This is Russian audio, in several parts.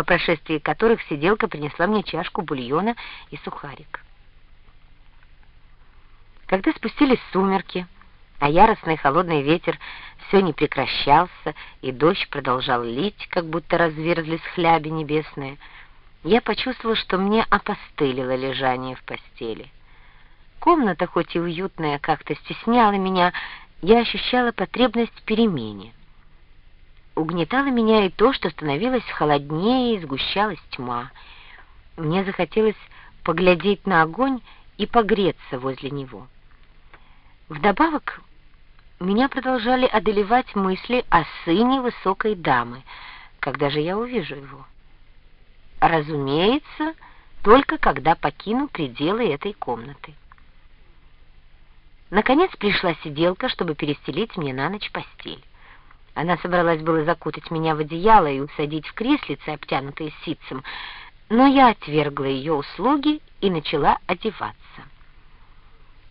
по прошествии которых сиделка принесла мне чашку бульона и сухарик. Когда спустились сумерки, а яростный холодный ветер все не прекращался, и дождь продолжал лить, как будто разверзлись хляби небесные, я почувствовала, что мне опостылило лежание в постели. Комната, хоть и уютная, как-то стесняла меня, я ощущала потребность перемене. Угнетало меня и то, что становилось холоднее и сгущалась тьма. Мне захотелось поглядеть на огонь и погреться возле него. Вдобавок, меня продолжали одолевать мысли о сыне высокой дамы. Когда же я увижу его? Разумеется, только когда покину пределы этой комнаты. Наконец пришла сиделка, чтобы перестелить мне на ночь постель. Она собралась было закутать меня в одеяло и усадить в креслице, обтянутое ситцем, но я отвергла ее услуги и начала одеваться.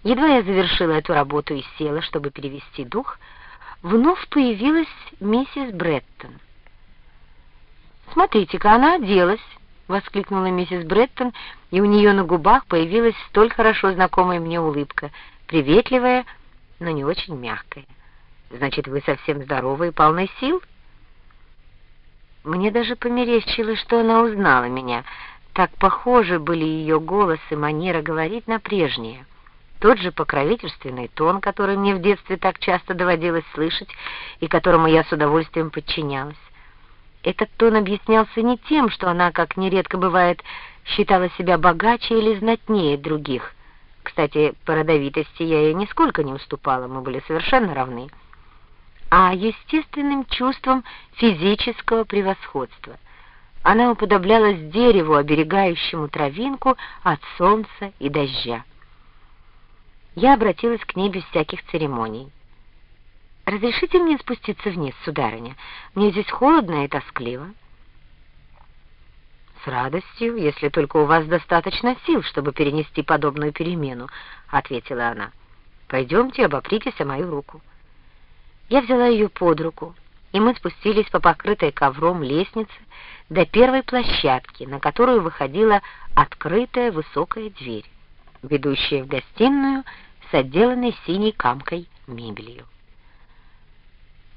Едва я завершила эту работу и села, чтобы перевести дух, вновь появилась миссис Бреттон. «Смотрите-ка, она оделась!» — воскликнула миссис Бреттон, и у нее на губах появилась столь хорошо знакомая мне улыбка — приветливая, но не очень мягкая. Значит, вы совсем здоровы и полны сил? Мне даже померещилось, что она узнала меня. Так похожи были ее голос и манера говорить на прежние. Тот же покровительственный тон, который мне в детстве так часто доводилось слышать и которому я с удовольствием подчинялась. Этот тон объяснялся не тем, что она, как нередко бывает, считала себя богаче или знатнее других, кстати, по родовитости я ей нисколько не уступала, мы были совершенно равны. А естественным чувством физического превосходства. Она уподоблялась дереву, оберегающему травинку от солнца и дождя. Я обратилась к ней без всяких церемоний. «Разрешите мне спуститься вниз, сударыня? Мне здесь холодно и тоскливо». «С радостью, если только у вас достаточно сил, чтобы перенести подобную перемену», — ответила она. «Пойдемте, обопритесь о мою руку». Я взяла ее под руку, и мы спустились по покрытой ковром лестнице до первой площадки, на которую выходила открытая высокая дверь, ведущая в гостиную с отделанной синей камкой мебелью.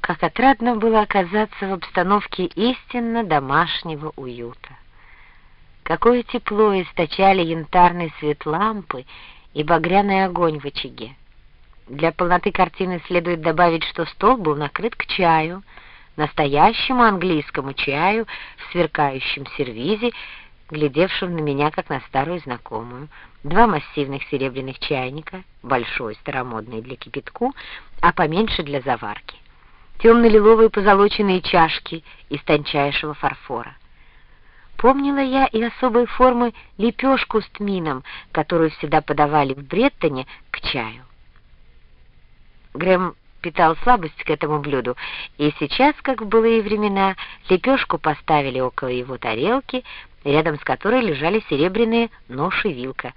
Как отрадно было оказаться в обстановке истинно домашнего уюта. Какое тепло источали янтарный свет лампы и багряный огонь в очаге. Для полноты картины следует добавить, что стол был накрыт к чаю, настоящему английскому чаю в сверкающем сервизе, глядевшем на меня, как на старую знакомую. Два массивных серебряных чайника, большой, старомодный для кипятку, а поменьше для заварки. Темно-лиловые позолоченные чашки из тончайшего фарфора. Помнила я и особой формы лепешку с тмином, которую всегда подавали в Бреттоне к чаю. Грэм питал слабость к этому блюду, и сейчас, как в былые времена, лепешку поставили около его тарелки, рядом с которой лежали серебряные нож и вилка.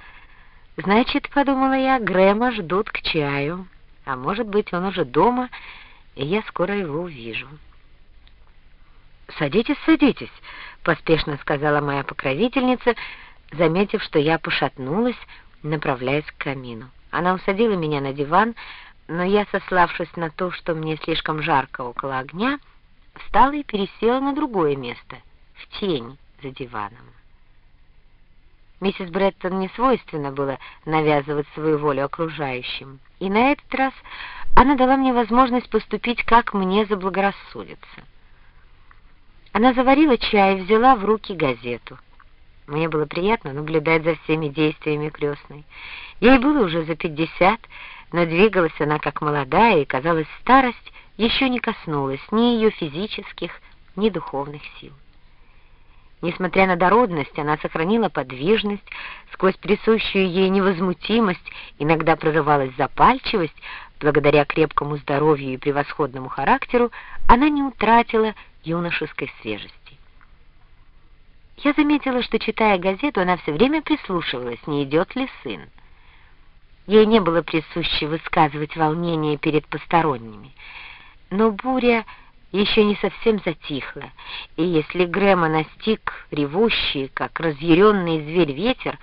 «Значит, — подумала я, — Грэма ждут к чаю, а может быть, он уже дома, и я скоро его увижу». «Садитесь, садитесь», — поспешно сказала моя покровительница, заметив, что я пошатнулась, направляясь к камину. Она усадила меня на диван, но я, сославшись на то, что мне слишком жарко около огня, встала и пересела на другое место, в тень за диваном. Миссис Бреттон не свойственно было навязывать свою волю окружающим, и на этот раз она дала мне возможность поступить, как мне заблагорассудится. Она заварила чай и взяла в руки газету. Мне было приятно наблюдать за всеми действиями крестной. Ей было уже за пятьдесят, но двигалась она как молодая, и, казалось, старость еще не коснулась ни ее физических, ни духовных сил. Несмотря на дородность, она сохранила подвижность, сквозь присущую ей невозмутимость иногда прорывалась запальчивость, благодаря крепкому здоровью и превосходному характеру, она не утратила юношеской свежести. Я заметила, что, читая газету, она все время прислушивалась, не идет ли сын. Ей не было присуще высказывать волнение перед посторонними, но буря еще не совсем затихло, и если Грэма настиг ревущий, как разъяренный зверь ветер,